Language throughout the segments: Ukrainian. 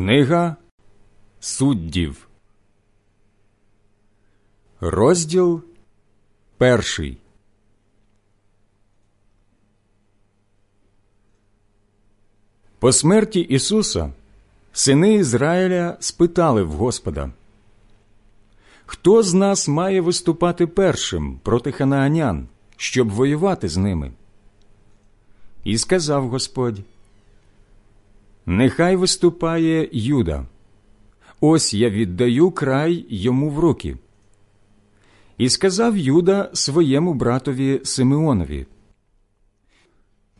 Книга суддів, розділ перший. По смерті Ісуса сини Ізраїля спитали в Господа, Хто з нас має виступати першим проти ханаанян, щоб воювати з ними? І сказав Господь, Нехай виступає Юда. Ось я віддаю край йому в руки. І сказав Юда своєму братові Симеонові: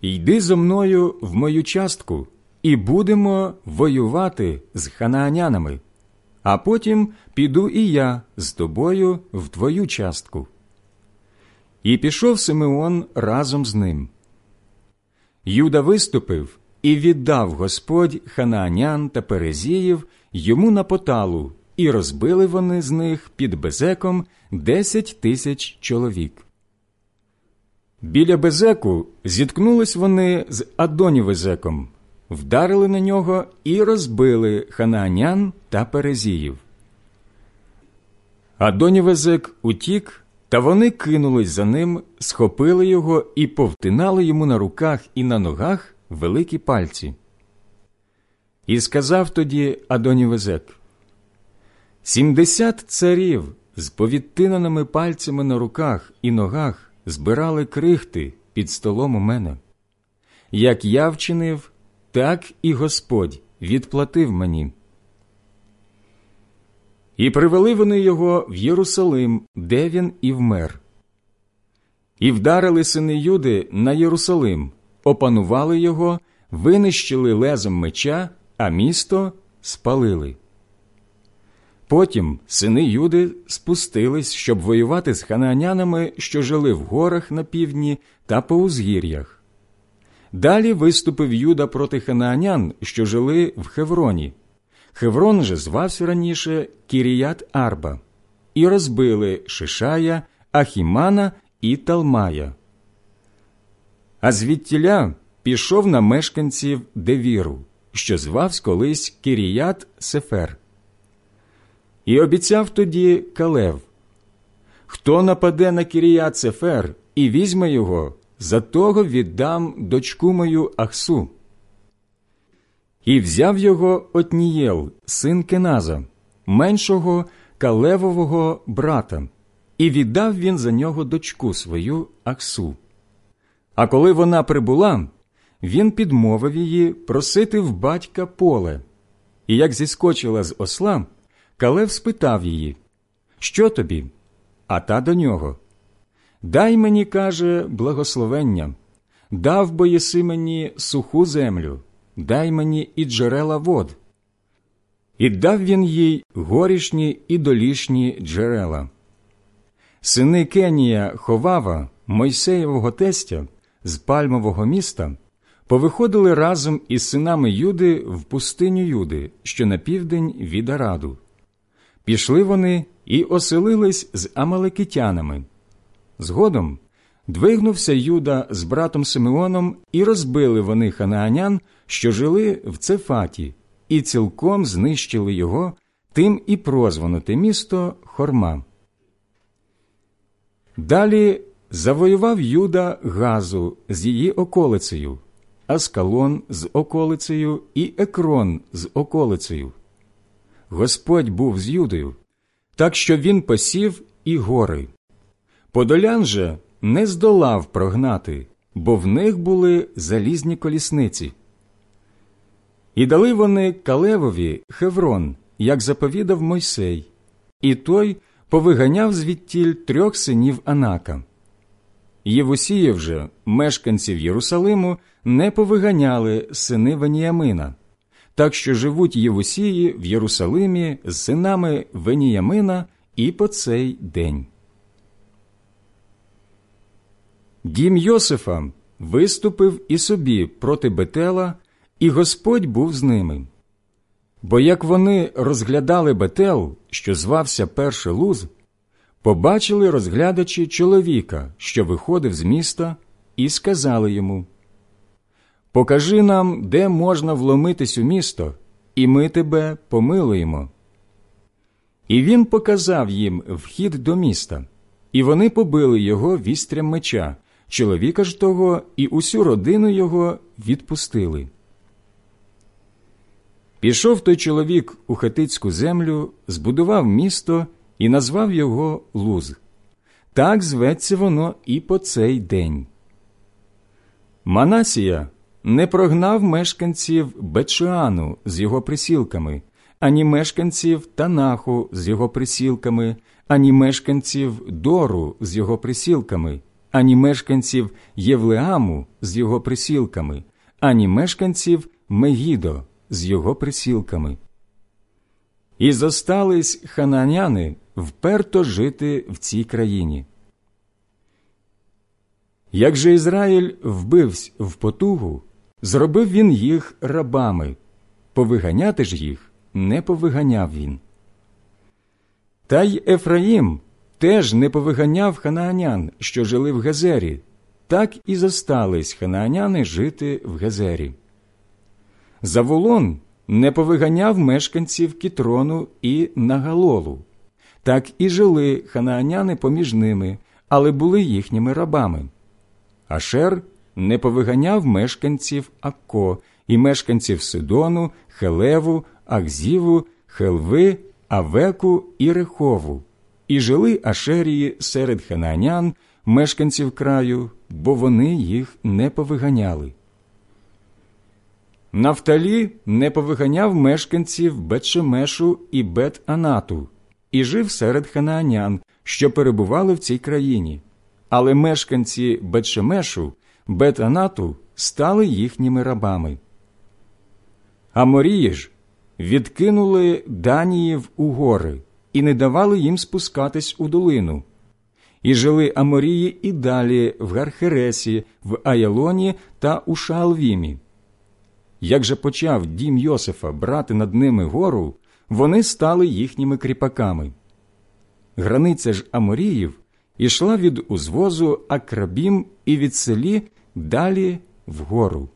Йди зо мною в мою частку, і будемо воювати з ханаанянами, а потім піду і я з тобою в твою частку. І пішов Симеон разом з ним. Юда виступив і віддав Господь ханаанян та перезіїв йому на поталу, і розбили вони з них під безеком десять тисяч чоловік. Біля безеку зіткнулись вони з Адонівезеком, вдарили на нього і розбили ханаанян та перезіїв. Адонівезек утік, та вони кинулись за ним, схопили його і повтинали йому на руках і на ногах великі пальці. І сказав тоді Адонівезек Сімдесят царів з повідтинаними пальцями на руках і ногах збирали крихти під столом у мене. Як я вчинив, так і Господь відплатив мені. І привели вони його в Єрусалим, де він і вмер. І вдарили сини Юди на Єрусалим, опанували його, винищили лезом меча, а місто спалили. Потім сини Юди спустились, щоб воювати з ханаанянами, що жили в горах на півдні та по узгір'ях. Далі виступив Юда проти ханаанян, що жили в Хевроні. Хеврон же звався раніше Кіріят Арба, і розбили Шишая, Ахімана і Талмая. А звідтіля пішов на мешканців Девіру, що звався колись Кіріят Сефер. І обіцяв тоді Калев Хто нападе на Кіріят Сефер і візьме його, за того віддам дочку мою Ахсу. І взяв його Отнієл, син Кеназа, меншого Калевового брата, і віддав він за нього дочку свою Ахсу. А коли вона прибула, він підмовив її просити в батька поле. І як зіскочила з осла, Калев спитав її, Що тобі? А та до нього. Дай мені, каже, благословення, дав бо єси мені суху землю, дай мені і джерела вод. І дав він їй горішні і долішні джерела. Сини Кенія Ховава, Мойсеєвого тестя, з пальмового міста, повиходили разом із синами Юди в пустиню Юди, що на південь від Араду. Пішли вони і оселились з амалекитянами. Згодом двигнувся Юда з братом Симеоном, і розбили вони ханаанян, що жили в Цефаті, і цілком знищили його, тим і прозвано те місто Хорма. Далі завоював Юда Газу з її околицею, Аскалон з околицею і Екрон з околицею. Господь був з Юдою, так що він посів і гори. Подолян же не здолав прогнати, бо в них були залізні колісниці. І дали вони Калевові Хеврон, як заповідав Мойсей, і той повиганяв звідтіль трьох синів Анака. Євусіїв же, мешканців Єрусалиму, не повиганяли сини Веніямина, так що живуть Євусії в Єрусалимі з синами Веніямина і по цей день. Дім Йосифа виступив і собі проти Бетела, і Господь був з ними. Бо як вони розглядали Бетел, що звався Перший Луз, побачили розглядачі чоловіка, що виходив з міста, і сказали йому Покажи нам, де можна вломитись у місто, і ми тебе помилуємо. І він показав їм вхід до міста, і вони побили його вістрям меча, чоловіка ж того і усю родину його відпустили. Пішов той чоловік у хатицьку землю, збудував місто і назвав його Луз. Так зветься воно і по цей день. Манасія не прогнав мешканців Бетшуану з його присілками, ані мешканців Танаху з його присілками, ані мешканців Дору з його присілками, ані мешканців Євлеаму з його присілками, ані мешканців Мегідо з його присілками. І зостались хананяни вперто жити в цій країні. Як же Ізраїль вбивсь в потугу, зробив він їх рабами, повиганяти ж їх не повиганяв він. Та й Ефраїм теж не повиганяв ханаанян, що жили в Гезері, так і зостались ханааняни жити в Гезері. Заволон не повиганяв мешканців Кітрону і Нагалолу, так і жили ханааняни поміж ними, але були їхніми рабами. Ашер не повиганяв мешканців Акко і мешканців Сидону, Хелеву, Ахзіву, Хелви, Авеку і Рехову, і жили Ашерії серед ханаанян, мешканців краю, бо вони їх не повиганяли. Нафталі не повиганяв мешканців Бетшемешу і Бет-Анату і жив серед ханаанян, що перебували в цій країні. Але мешканці Бетшемешу, Бет-Анату стали їхніми рабами. А Морії ж відкинули Даніїв у гори і не давали їм спускатись у долину. І жили Аморії і далі в Гархересі, в Аялоні та у Шаалвімі. Як же почав дім Йосифа брати над ними гору, вони стали їхніми кріпаками. Границя ж Аморіїв ішла від узвозу Акрабім і від селі далі вгору.